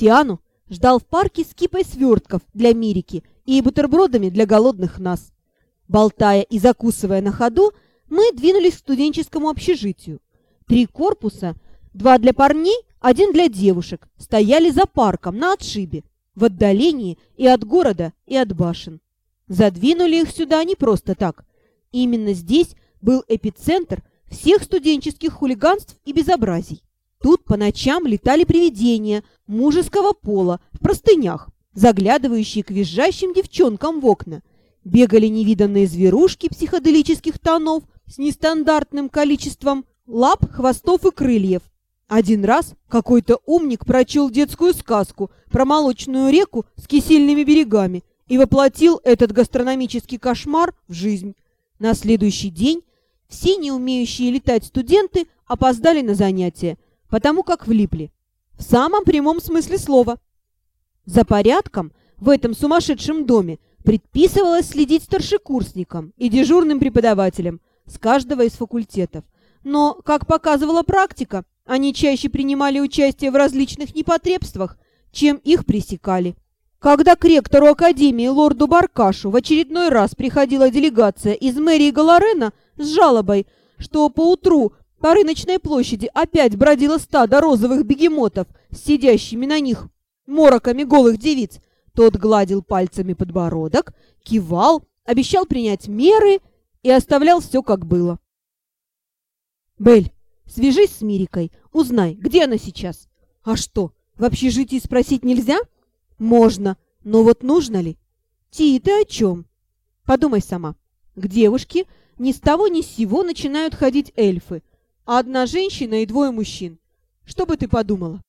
Тиану ждал в парке с кипой свертков для Мирики и бутербродами для голодных нас. Болтая и закусывая на ходу, мы двинулись к студенческому общежитию. Три корпуса, два для парней, один для девушек, стояли за парком на отшибе, в отдалении и от города, и от башен. Задвинули их сюда не просто так. Именно здесь был эпицентр всех студенческих хулиганств и безобразий. Тут по ночам летали привидения мужеского пола в простынях, заглядывающие к визжащим девчонкам в окна. Бегали невиданные зверушки психоделических тонов с нестандартным количеством лап, хвостов и крыльев. Один раз какой-то умник прочел детскую сказку про молочную реку с кисельными берегами и воплотил этот гастрономический кошмар в жизнь. На следующий день все не умеющие летать студенты опоздали на занятия, потому как влипли. В самом прямом смысле слова. За порядком в этом сумасшедшем доме предписывалось следить старшекурсникам и дежурным преподавателям с каждого из факультетов. Но, как показывала практика, они чаще принимали участие в различных непотребствах, чем их пресекали. Когда к ректору Академии лорду Баркашу в очередной раз приходила делегация из мэрии Галарена с жалобой, что поутру по рыночной площади опять бродило стадо розовых бегемотов сидящими на них мороками голых девиц, тот гладил пальцами подбородок, кивал, обещал принять меры и оставлял все как было. «Бель, Свяжись с Мирикой, узнай, где она сейчас. А что, в общежитии спросить нельзя? Можно, но вот нужно ли? Ти, ты о чем? Подумай сама. К девушке ни с того ни с сего начинают ходить эльфы, а одна женщина и двое мужчин. Что бы ты подумала?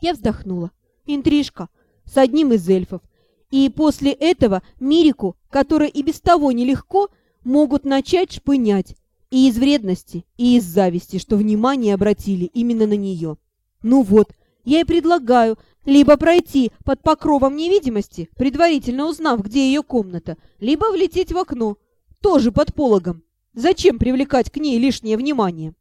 Я вздохнула. Интрижка с одним из эльфов. И после этого Мирику, которая и без того нелегко, могут начать шпынять, и из вредности, и из зависти, что внимание обратили именно на нее. Ну вот, я и предлагаю либо пройти под покровом невидимости, предварительно узнав, где ее комната, либо влететь в окно, тоже под пологом. Зачем привлекать к ней лишнее внимание?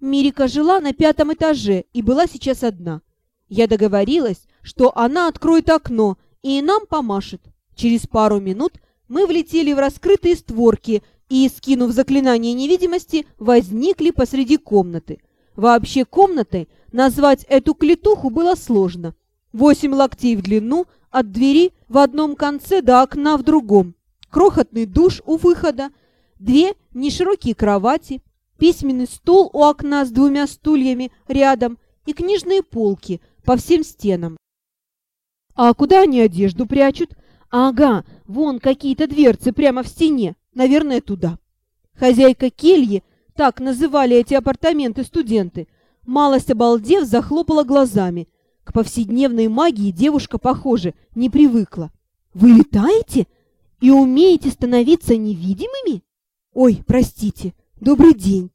Мирика жила на пятом этаже и была сейчас одна. Я договорилась, что она откроет окно и нам помашет. Через пару минут мы влетели в раскрытые створки и, скинув заклинание невидимости, возникли посреди комнаты. Вообще комнатой назвать эту клетуху было сложно. Восемь локтей в длину, от двери в одном конце до окна в другом. Крохотный душ у выхода, две неширокие кровати, письменный стол у окна с двумя стульями рядом и книжные полки по всем стенам. А куда они одежду прячут? Ага, вон какие-то дверцы прямо в стене. Наверное, туда. Хозяйка кельи, так называли эти апартаменты студенты, малость обалдев, захлопала глазами. К повседневной магии девушка, похоже, не привыкла. «Вы летаете? И умеете становиться невидимыми?» «Ой, простите, добрый день!»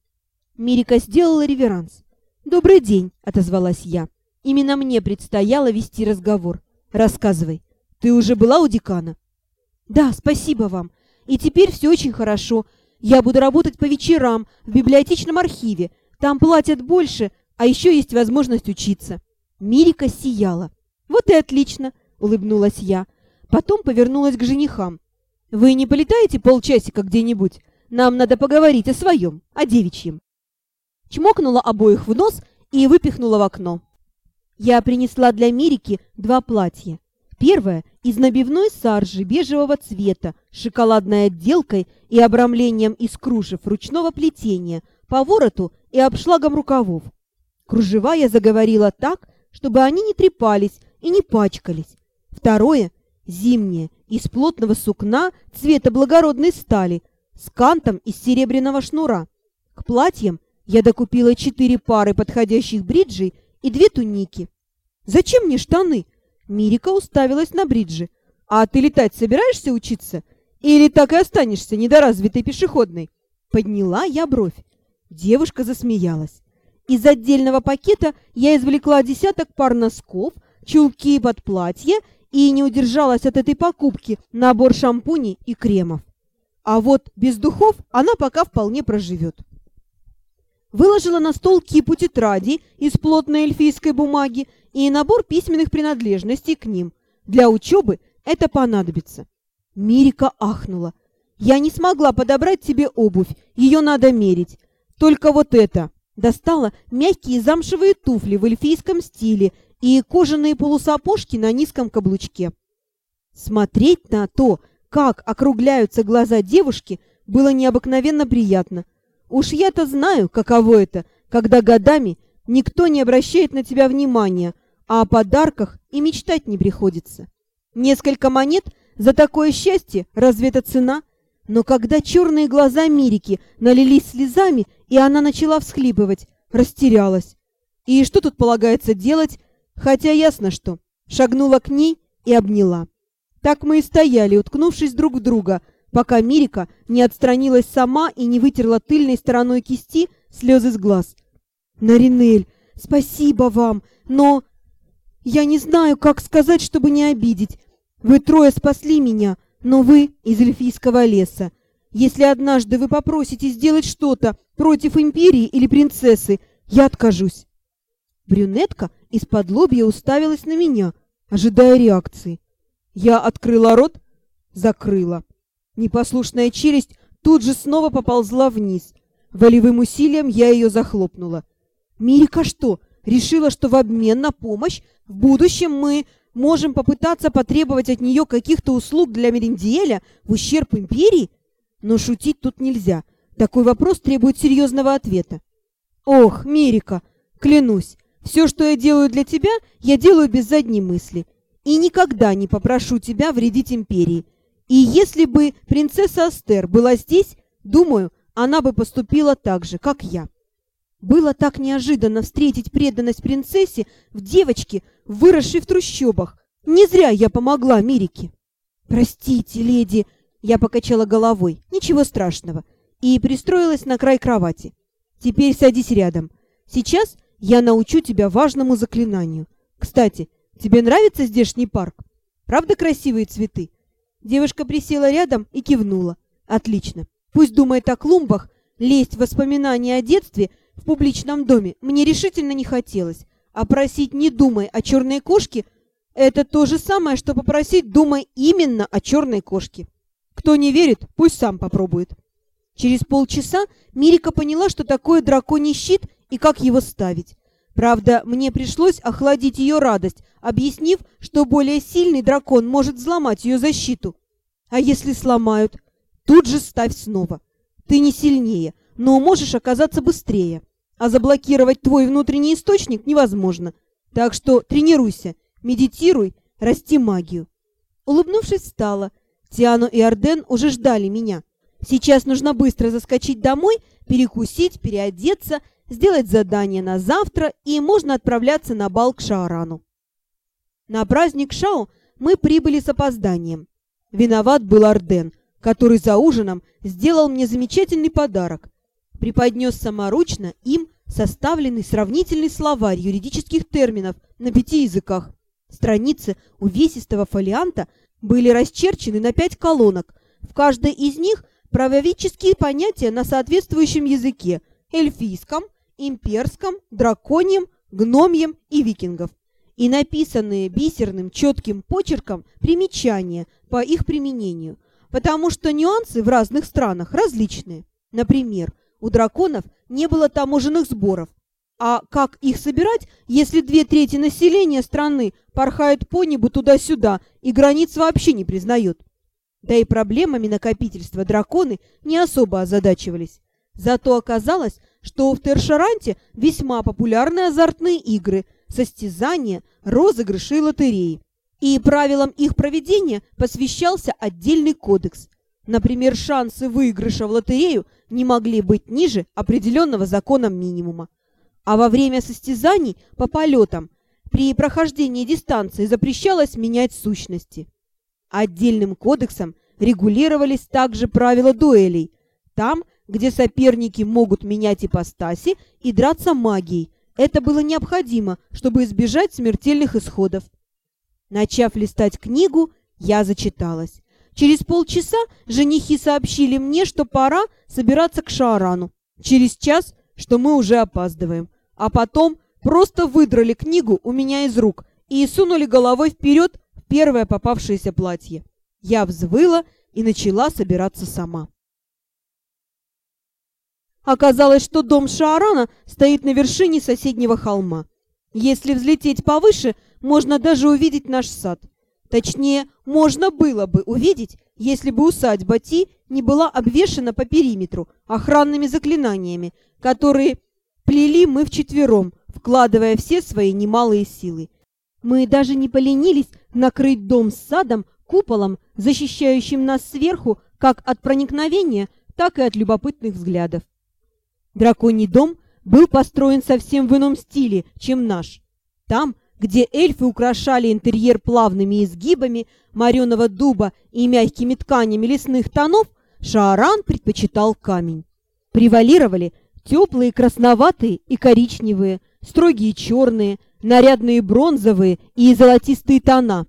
Мирика сделала реверанс. «Добрый день», — отозвалась я. Именно мне предстояло вести разговор. «Рассказывай, ты уже была у декана?» «Да, спасибо вам. И теперь все очень хорошо. Я буду работать по вечерам в библиотечном архиве. Там платят больше, а еще есть возможность учиться». Мирика сияла. «Вот и отлично!» — улыбнулась я. Потом повернулась к женихам. «Вы не полетаете полчасика где-нибудь? Нам надо поговорить о своем, о девичьем». Чмокнула обоих в нос и выпихнула в окно. Я принесла для Мирики два платья. Первое из набивной саржи бежевого цвета шоколадной отделкой и обрамлением из кружев ручного плетения по вороту и обшлагом рукавов. Кружева я заговорила так, чтобы они не трепались и не пачкались. Второе – зимнее, из плотного сукна цвета благородной стали, с кантом из серебряного шнура. К платьям я докупила четыре пары подходящих бриджей и две туники. «Зачем мне штаны?» Мирика уставилась на бриджи. «А ты летать собираешься учиться? Или так и останешься недоразвитой пешеходной?» Подняла я бровь. Девушка засмеялась. Из отдельного пакета я извлекла десяток пар носков, чулки под платье и не удержалась от этой покупки набор шампуней и кремов. А вот без духов она пока вполне проживет. выложила на стол кипу тетрадей из плотной эльфийской бумаги и набор письменных принадлежностей к ним. Для учебы это понадобится. Мирика ахнула. «Я не смогла подобрать тебе обувь, ее надо мерить. Только вот это!» Достала мягкие замшевые туфли в эльфийском стиле и кожаные полусапожки на низком каблучке. Смотреть на то, как округляются глаза девушки, было необыкновенно приятно. Уж я-то знаю, каково это, когда годами никто не обращает на тебя внимания, а о подарках и мечтать не приходится. Несколько монет за такое счастье, разве это цена? Но когда черные глаза Мирики налились слезами, и она начала всхлипывать, растерялась. И что тут полагается делать, хотя ясно что. Шагнула к ней и обняла. Так мы и стояли, уткнувшись друг в друга, пока Мирика не отстранилась сама и не вытерла тыльной стороной кисти слезы с глаз. «Наринель, спасибо вам, но я не знаю, как сказать, чтобы не обидеть. Вы трое спасли меня, но вы из эльфийского леса. Если однажды вы попросите сделать что-то против империи или принцессы, я откажусь». Брюнетка из-под лобья уставилась на меня, ожидая реакции. Я открыла рот, закрыла. Непослушная челюсть тут же снова поползла вниз. Волевым усилием я ее захлопнула. Мирика что, решила, что в обмен на помощь в будущем мы можем попытаться потребовать от нее каких-то услуг для Мериндиэля в ущерб империи? Но шутить тут нельзя. Такой вопрос требует серьезного ответа. Ох, Мирика, клянусь, все, что я делаю для тебя, я делаю без задней мысли. И никогда не попрошу тебя вредить империи. И если бы принцесса Астер была здесь, думаю, она бы поступила так же, как я. Было так неожиданно встретить преданность принцессе в девочке, выросшей в трущобах. Не зря я помогла Мирике. «Простите, леди», — я покачала головой, «ничего страшного», и пристроилась на край кровати. «Теперь садись рядом. Сейчас я научу тебя важному заклинанию. Кстати, тебе нравится здешний парк? Правда красивые цветы? Девушка присела рядом и кивнула. Отлично. Пусть думает о клумбах, лезть в воспоминания о детстве в публичном доме мне решительно не хотелось. А просить «не думай о черной кошке» — это то же самое, что попросить «думай именно о черной кошке». Кто не верит, пусть сам попробует. Через полчаса Мирика поняла, что такое драконий щит и как его ставить. Правда, мне пришлось охладить ее радость, объяснив, что более сильный дракон может взломать ее защиту. А если сломают? Тут же ставь снова. Ты не сильнее, но можешь оказаться быстрее. А заблокировать твой внутренний источник невозможно. Так что тренируйся, медитируй, расти магию. Улыбнувшись, встала. Тиану и Арден уже ждали меня. Сейчас нужно быстро заскочить домой, перекусить, переодеться сделать задание на завтра, и можно отправляться на бал к Шаарану. На праздник Шао мы прибыли с опозданием. Виноват был Арден, который за ужином сделал мне замечательный подарок. Преподнес саморучно им составленный сравнительный словарь юридических терминов на пяти языках. Страницы увесистого фолианта были расчерчены на пять колонок. В каждой из них правовические понятия на соответствующем языке – эльфийском, имперском, драконьем, гномьем и викингов, и написанные бисерным четким почерком примечания по их применению, потому что нюансы в разных странах различные. Например, у драконов не было таможенных сборов, а как их собирать, если две трети населения страны порхают по небу туда-сюда и границ вообще не признают? Да и проблемами накопительства драконы не особо озадачивались. Зато оказалось, что в Тершаранте весьма популярны азартные игры, состязания, розыгрыши и лотереи. И правилам их проведения посвящался отдельный кодекс. Например, шансы выигрыша в лотерею не могли быть ниже определенного законом минимума. А во время состязаний по полетам при прохождении дистанции запрещалось менять сущности. Отдельным кодексом регулировались также правила дуэлей. Там где соперники могут менять ипостаси и драться магией. Это было необходимо, чтобы избежать смертельных исходов. Начав листать книгу, я зачиталась. Через полчаса женихи сообщили мне, что пора собираться к Шаарану. Через час, что мы уже опаздываем, а потом просто выдрали книгу у меня из рук и сунули головой вперед в первое попавшееся платье. Я взвыла и начала собираться сама. Оказалось, что дом Шаарана стоит на вершине соседнего холма. Если взлететь повыше, можно даже увидеть наш сад. Точнее, можно было бы увидеть, если бы усадьба Ти не была обвешана по периметру охранными заклинаниями, которые плели мы вчетвером, вкладывая все свои немалые силы. Мы даже не поленились накрыть дом с садом куполом, защищающим нас сверху как от проникновения, так и от любопытных взглядов. Драконий дом был построен совсем в ином стиле, чем наш. Там, где эльфы украшали интерьер плавными изгибами мореного дуба и мягкими тканями лесных тонов, Шааран предпочитал камень. Превалировали теплые красноватые и коричневые, строгие черные, нарядные бронзовые и золотистые тона.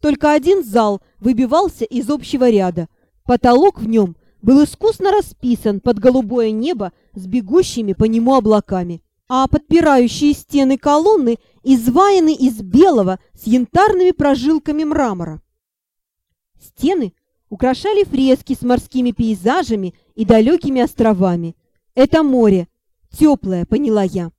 Только один зал выбивался из общего ряда. Потолок в нем был искусно расписан под голубое небо с бегущими по нему облаками, а подпирающие стены колонны изваяны из белого с янтарными прожилками мрамора. Стены украшали фрески с морскими пейзажами и далекими островами. Это море, теплое, поняла я.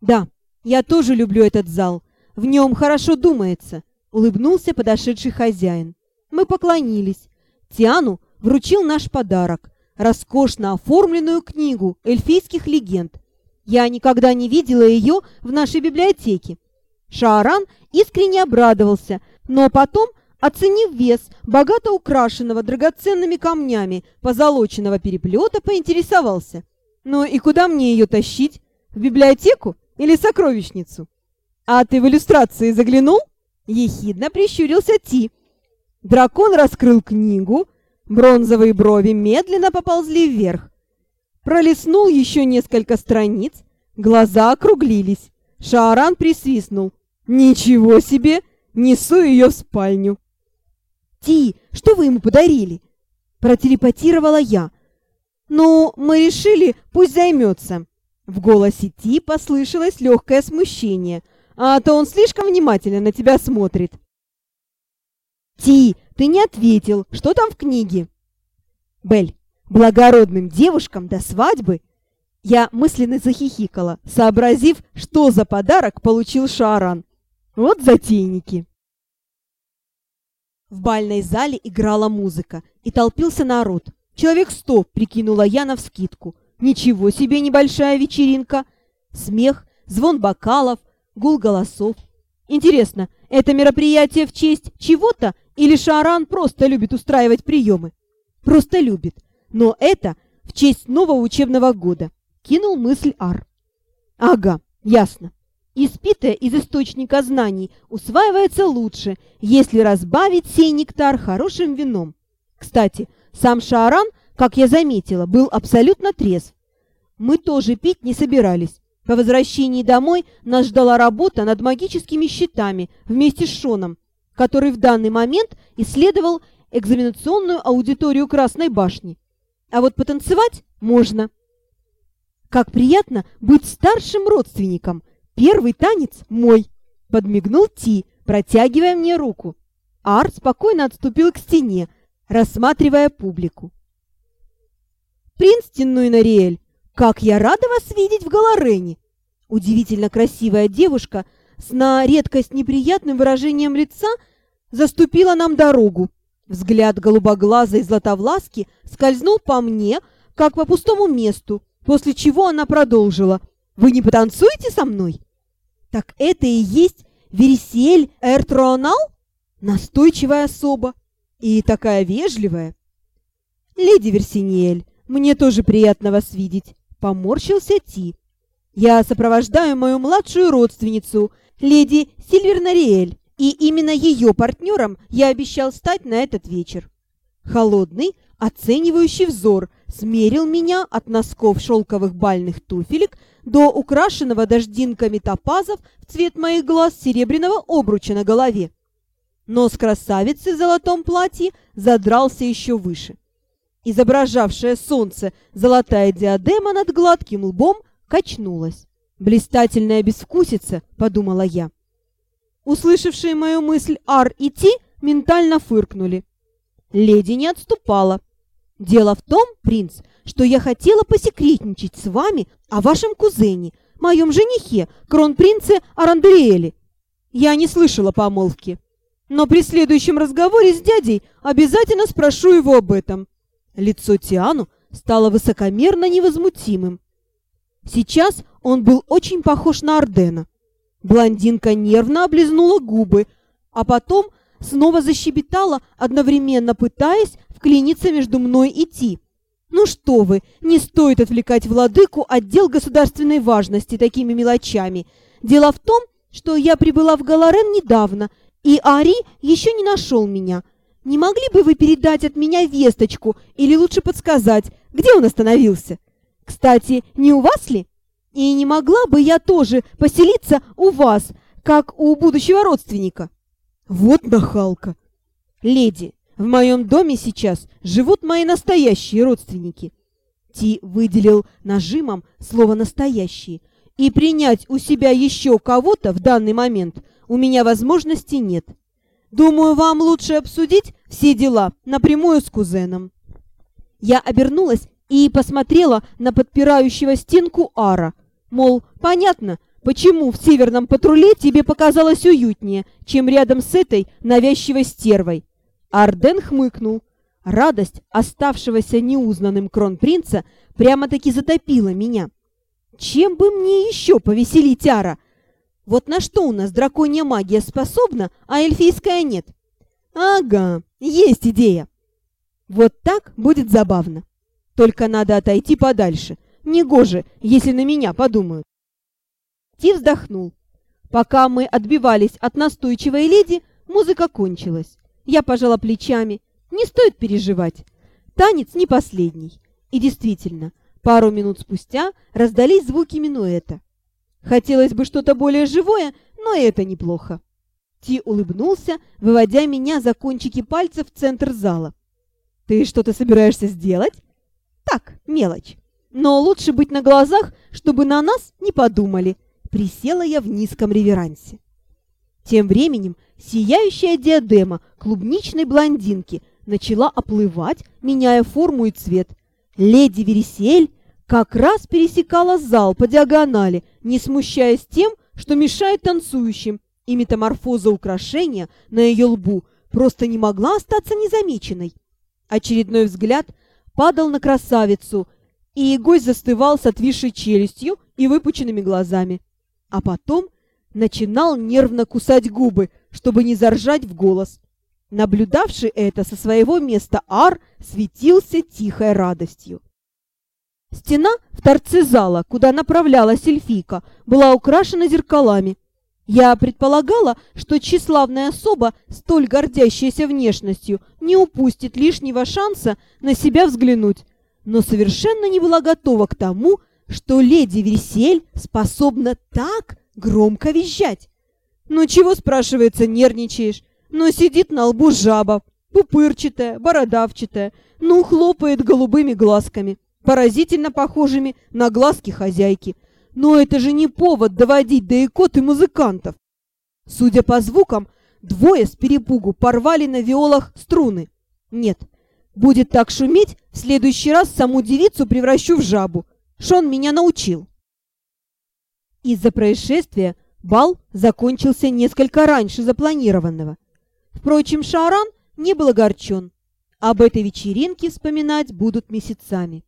Да, я тоже люблю этот зал. В нем хорошо думается, улыбнулся подошедший хозяин. Мы поклонились. Тиану вручил наш подарок – роскошно оформленную книгу эльфийских легенд. Я никогда не видела ее в нашей библиотеке. Шааран искренне обрадовался, но потом, оценив вес богато украшенного драгоценными камнями позолоченного переплета, поинтересовался. «Ну и куда мне ее тащить? В библиотеку или сокровищницу?» «А ты в иллюстрации заглянул?» Ехидно прищурился Ти. Дракон раскрыл книгу, Бронзовые брови медленно поползли вверх. Пролистнул еще несколько страниц, глаза округлились. Шааран присвистнул. «Ничего себе! Несу ее в спальню!» «Ти, что вы ему подарили?» Протелепатировала я. «Ну, мы решили, пусть займется». В голосе Ти послышалось легкое смущение, а то он слишком внимательно на тебя смотрит. «Ти, ты не ответил, что там в книге?» «Бель, благородным девушкам до свадьбы...» Я мысленно захихикала, сообразив, что за подарок получил Шаран. Вот затейники. В бальной зале играла музыка, и толпился народ. Человек сто, прикинула я навскидку. Ничего себе небольшая вечеринка. Смех, звон бокалов, гул голосов. Интересно, это мероприятие в честь чего-то или Шаран просто любит устраивать приемы? Просто любит. Но это в честь нового учебного года. Кинул мысль Ар. Ага, ясно. Испитое из источника знаний усваивается лучше, если разбавить сей нектар хорошим вином. Кстати, сам Шааран, как я заметила, был абсолютно трезв. Мы тоже пить не собирались. По возвращении домой нас ждала работа над магическими щитами вместе с Шоном, который в данный момент исследовал экзаменационную аудиторию Красной башни. А вот потанцевать можно. Как приятно быть старшим родственником. Первый танец мой. Подмигнул Ти, протягивая мне руку. Ар спокойно отступил к стене, рассматривая публику. «Принц Тиннуй как я рада вас видеть в Галарене!» Удивительно красивая девушка с на редкость неприятным выражением лица заступила нам дорогу. Взгляд голубоглазой златовласки скользнул по мне, как по пустому месту, после чего она продолжила. «Вы не потанцуете со мной?» «Так это и есть Верисель Эртронал?» Настойчивая особа и такая вежливая. «Леди Версиниэль, мне тоже приятно вас видеть», — поморщился Ти. «Я сопровождаю мою младшую родственницу, леди Сильвернариэль, и именно ее партнером я обещал стать на этот вечер. Холодный, оценивающий взор смерил меня от носков шелковых бальных туфелек до украшенного дождинками топазов в цвет моих глаз серебряного обруча на голове. Нос красавицы в золотом платье задрался еще выше. Изображавшая солнце золотая диадема над гладким лбом качнулась. «Блистательная безвкусица», — подумала я. Услышавшие мою мысль Ар и Ти ментально фыркнули. Леди не отступала. «Дело в том, принц, что я хотела посекретничать с вами о вашем кузене, моем женихе, кронпринце Арандериэле. Я не слышала помолвки, но при следующем разговоре с дядей обязательно спрошу его об этом». Лицо Тиану стало высокомерно невозмутимым. Сейчас он был очень похож на Ардена. Блондинка нервно облизнула губы, а потом снова защебетала, одновременно пытаясь вклиниться между мной и Ти. «Ну что вы, не стоит отвлекать владыку от дел государственной важности такими мелочами. Дело в том, что я прибыла в Галарен недавно, и Ари еще не нашел меня. Не могли бы вы передать от меня весточку или лучше подсказать, где он остановился? Кстати, не у вас ли? И не могла бы я тоже поселиться у вас, как у будущего родственника? Вот нахалка! Леди, в моем доме сейчас живут мои настоящие родственники. Ти выделил нажимом слово «настоящие», и принять у себя еще кого-то в данный момент у меня возможности нет. Думаю, вам лучше обсудить все дела напрямую с кузеном. Я обернулась и посмотрела на подпирающего стенку Ара. Мол, понятно, почему в северном патруле тебе показалось уютнее, чем рядом с этой навязчивой стервой. Арден хмыкнул. Радость оставшегося неузнанным кронпринца прямо-таки затопила меня. Чем бы мне еще повеселить Ара? Вот на что у нас драконья магия способна, а эльфийская нет? Ага, есть идея. Вот так будет забавно. Только надо отойти подальше. Негоже, если на меня подумают. Ти вздохнул. Пока мы отбивались от настойчивой леди, музыка кончилась. Я пожала плечами. Не стоит переживать. Танец не последний. И действительно, пару минут спустя раздались звуки минуэта. Хотелось бы что-то более живое, но это неплохо. Ти улыбнулся, выводя меня за кончики пальцев в центр зала. «Ты что-то собираешься сделать?» «Так, мелочь. Но лучше быть на глазах, чтобы на нас не подумали». Присела я в низком реверансе. Тем временем сияющая диадема клубничной блондинки начала оплывать, меняя форму и цвет. Леди Вересель как раз пересекала зал по диагонали, не смущаясь тем, что мешает танцующим, и метаморфоза украшения на ее лбу просто не могла остаться незамеченной. Очередной взгляд падал на красавицу, и гость застывал с отвисшей челюстью и выпученными глазами. А потом начинал нервно кусать губы, чтобы не заржать в голос. Наблюдавший это со своего места Ар светился тихой радостью. Стена в торце зала, куда направлялась эльфийка, была украшена зеркалами. Я предполагала, что тщеславная особа, столь гордящаяся внешностью, не упустит лишнего шанса на себя взглянуть, но совершенно не была готова к тому, что леди Версель способна так громко визжать. Ну чего, спрашивается, нервничаешь? Но сидит на лбу жаба, пупырчатая, бородавчатая, ну хлопает голубыми глазками, поразительно похожими на глазки хозяйки. Но это же не повод доводить до икоты музыкантов. Судя по звукам, двое с перепугу порвали на виолах струны. Нет, будет так шуметь, в следующий раз саму девицу превращу в жабу. Шон меня научил. Из-за происшествия бал закончился несколько раньше запланированного. Впрочем, Шаран не был огорчен. Об этой вечеринке вспоминать будут месяцами.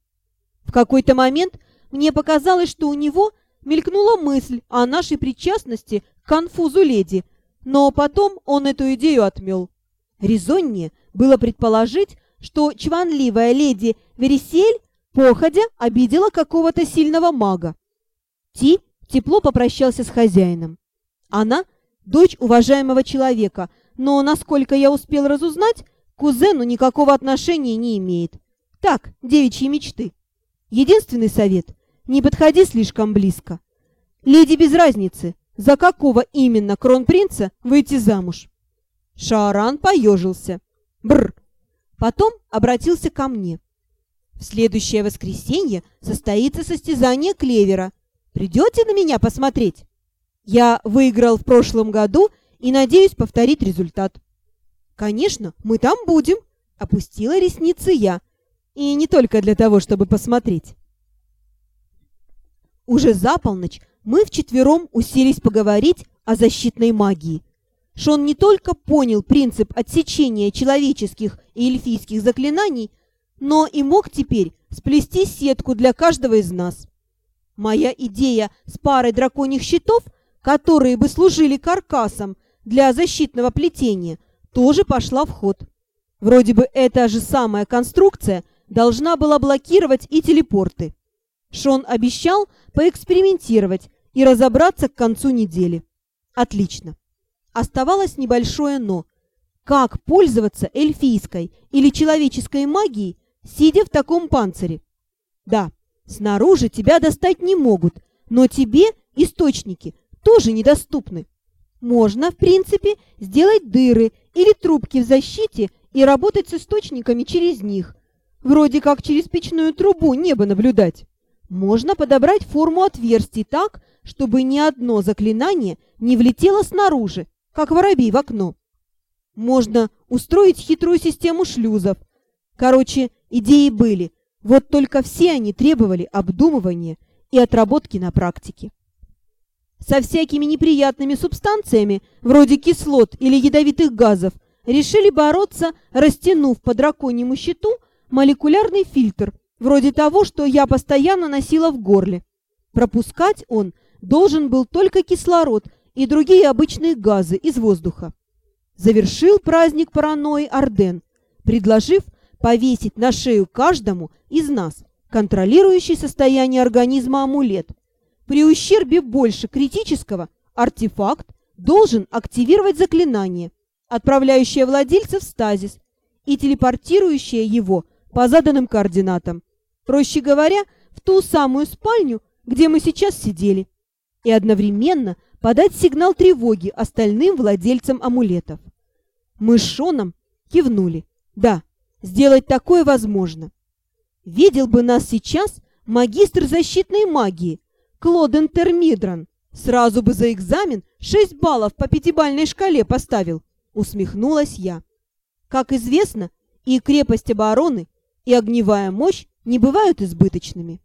В какой-то момент мне показалось, что у него мелькнула мысль о нашей причастности к конфузу леди, но потом он эту идею отмел. Резоннее было предположить, что чванливая леди Вересель походя обидела какого-то сильного мага. Ти тепло попрощался с хозяином. Она – дочь уважаемого человека, но, насколько я успел разузнать, кузену никакого отношения не имеет. Так, девичьи мечты. Единственный совет – не подходи слишком близко. Леди без разницы, за какого именно кронпринца выйти замуж. Шааран поежился. Бр. Потом обратился ко мне. В следующее воскресенье состоится состязание клевера – Придете на меня посмотреть? Я выиграл в прошлом году и надеюсь повторить результат. Конечно, мы там будем, опустила ресницы я. И не только для того, чтобы посмотреть. Уже за полночь мы вчетвером уселись поговорить о защитной магии. Шон не только понял принцип отсечения человеческих и эльфийских заклинаний, но и мог теперь сплести сетку для каждого из нас. Моя идея с парой драконьих щитов, которые бы служили каркасом для защитного плетения, тоже пошла в ход. Вроде бы эта же самая конструкция должна была блокировать и телепорты. Шон обещал поэкспериментировать и разобраться к концу недели. Отлично. Оставалось небольшое «но». Как пользоваться эльфийской или человеческой магией, сидя в таком панцире? Да, снаружи тебя достать не могут, но тебе источники тоже недоступны. Можно, в принципе, сделать дыры или трубки в защите и работать с источниками через них. Вроде как через печную трубу небо наблюдать. Можно подобрать форму отверстий так, чтобы ни одно заклинание не влетело снаружи, как воробей в окно. Можно устроить хитрую систему шлюзов. Короче, идеи были, вот только все они требовали обдумывания и отработки на практике. Со всякими неприятными субстанциями, вроде кислот или ядовитых газов, решили бороться, растянув по драконьему щиту молекулярный фильтр – вроде того, что я постоянно носила в горле. Пропускать он должен был только кислород и другие обычные газы из воздуха. Завершил праздник паранойи Орден, предложив повесить на шею каждому из нас контролирующий состояние организма амулет. При ущербе больше критического артефакт должен активировать заклинание, отправляющее владельца в стазис и телепортирующее его по заданным координатам. Проще говоря, в ту самую спальню, где мы сейчас сидели. И одновременно подать сигнал тревоги остальным владельцам амулетов. Мы с Шоном кивнули. Да, сделать такое возможно. Видел бы нас сейчас магистр защитной магии Клоден Термидрон. Сразу бы за экзамен шесть баллов по пятибальной шкале поставил, усмехнулась я. Как известно, и крепость обороны, и огневая мощь не бывают избыточными.